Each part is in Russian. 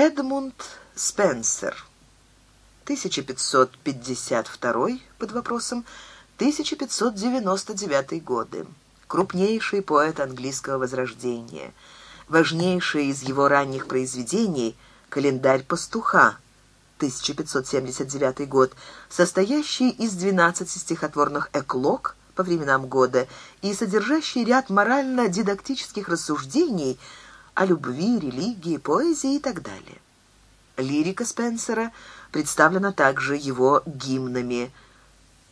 Эдмунд Спенсер. 1552 под вопросом 1599 годы. Крупнейший поэт английского возрождения. Важнейшее из его ранних произведений «Календарь пастуха» 1579 год, состоящий из 12 стихотворных эклог по временам года и содержащий ряд морально-дидактических рассуждений – о любви, религии, поэзии и так далее. Лирика Спенсера представлена также его гимнами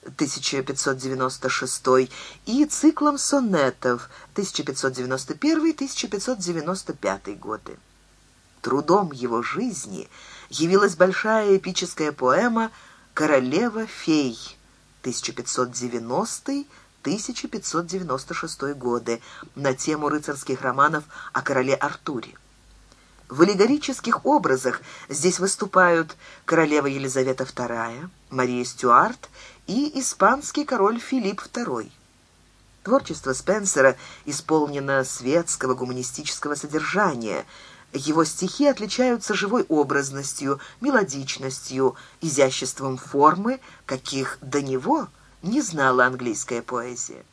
1596 и циклом сонетов 1591-1595 годы. Трудом его жизни явилась большая эпическая поэма «Королева-фей» 1590 года. 1596 годы на тему рыцарских романов о короле Артуре. В аллегорических образах здесь выступают королева Елизавета II, Мария Стюарт и испанский король Филипп II. Творчество Спенсера исполнено светского гуманистического содержания. Его стихи отличаются живой образностью, мелодичностью, изяществом формы, каких до него не знала английская поэзия.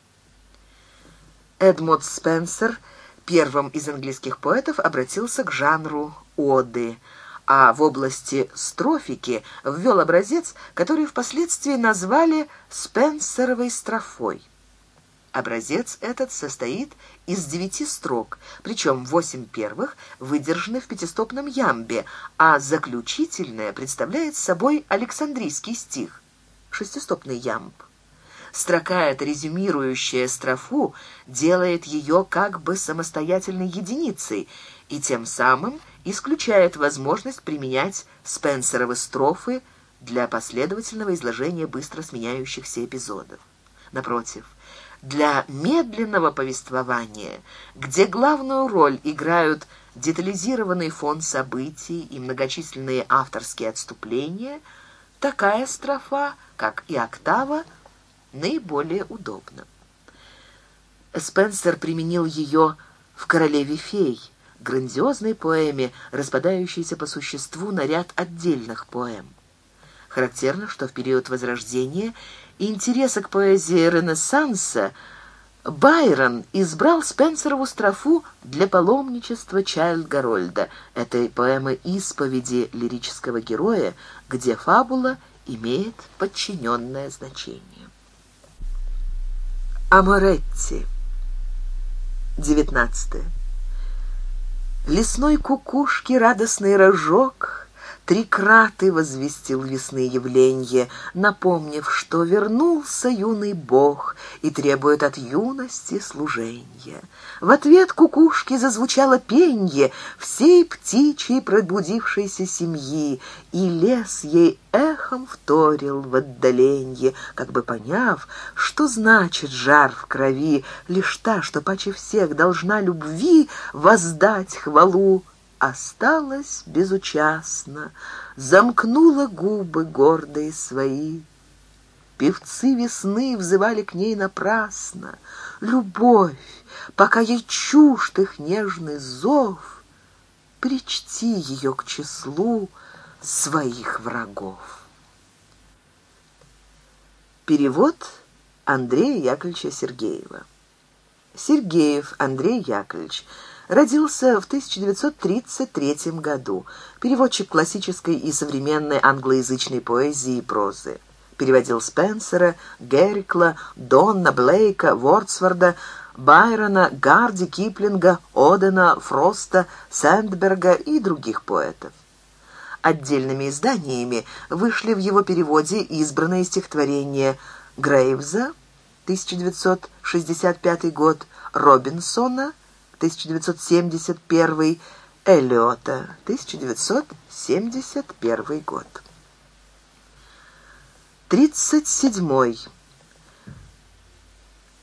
Эдмунд Спенсер, первым из английских поэтов, обратился к жанру оды, а в области строфики ввел образец, который впоследствии назвали «Спенсеровой строфой». Образец этот состоит из девяти строк, причем восемь первых выдержаны в пятистопном ямбе, а заключительная представляет собой Александрийский стих, шестистопный ямб. Строка эта, резюмирующая строфу, делает ее как бы самостоятельной единицей и тем самым исключает возможность применять Спенсеровы строфы для последовательного изложения быстро сменяющихся эпизодов. Напротив, для медленного повествования, где главную роль играют детализированный фон событий и многочисленные авторские отступления, такая строфа, как и октава, наиболее удобно. Спенсер применил ее в «Королеве фей», грандиозной поэме, распадающейся по существу на ряд отдельных поэм. Характерно, что в период Возрождения и интереса к поэзии Ренессанса Байрон избрал Спенсерову строфу для паломничества Чайльд Гарольда, этой поэмы «Исповеди лирического героя», где фабула имеет подчиненное значение. Аморетти. 19. Лесной кукушки радостный рожок — Три краты возвестил весны явление, напомнив, что вернулся юный бог и требует от юности служения. В ответ кукушки зазвучало пенье всей птичьей пробудившейся семьи, и лес ей эхом вторил в отдаленье, как бы поняв, что значит жар в крови, лишь та, что паче всех должна любви воздать хвалу осталась безучастна, замкнула губы гордые свои. Певцы весны взывали к ней напрасно. Любовь, пока ей чужд их нежный зов, причти ее к числу своих врагов. Перевод Андрея Яковлевича Сергеева. Сергеев Андрей Яковлевич – родился в 1933 году, переводчик классической и современной англоязычной поэзии и прозы. Переводил Спенсера, Геррикла, Донна, Блейка, Вордсворда, Байрона, Гарди, Киплинга, Одена, Фроста, Сэндберга и других поэтов. Отдельными изданиями вышли в его переводе избранные стихотворения Грейвза, 1965 год, Робинсона – 1971, Эллиота, 1971 год. 37.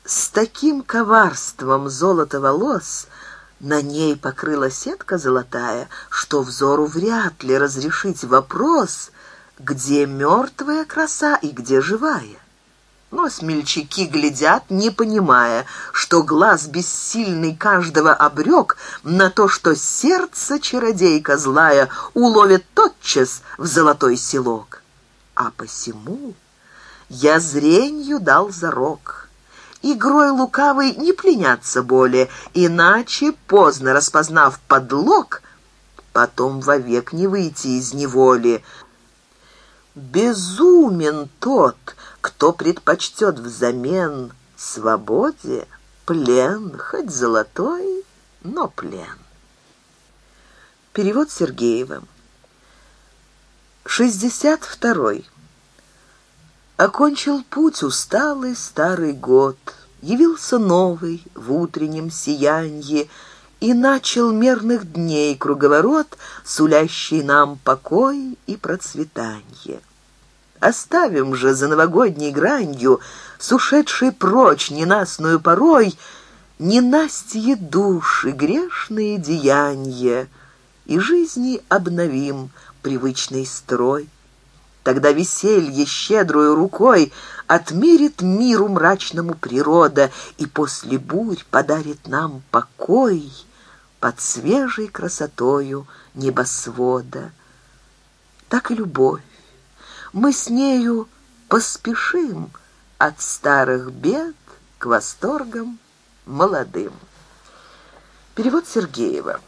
С таким коварством золото волос на ней покрыла сетка золотая, что взору вряд ли разрешить вопрос, где мертвая краса и где живая. Но смельчаки глядят, не понимая, что глаз бессильный каждого обрек на то, что сердце чародейка злая уловит тотчас в золотой селок. А посему я зренью дал зарок. Игрой лукавой не пленяться более, иначе, поздно распознав подлог, потом вовек не выйти из неволи — безумен тот, кто предпочтет взамен свободе плен, хоть золотой, но плен. Перевод Сергеева. 62. -й. Окончил путь усталый старый год, явился новый в утреннем сиянье, и начал мерных дней круговорот, сулящий нам покой и процветание. Оставим же за новогодней гранью, сушедший прочь ненастную порой, ненастье души, грешные деяния, и жизни обновим привычный строй. Тогда веселье щедрую рукой отмерит миру мрачному природа и после бурь подарит нам покой — под свежей красотою небосвода. Так и любовь. Мы с нею поспешим от старых бед к восторгам молодым. Перевод Сергеева.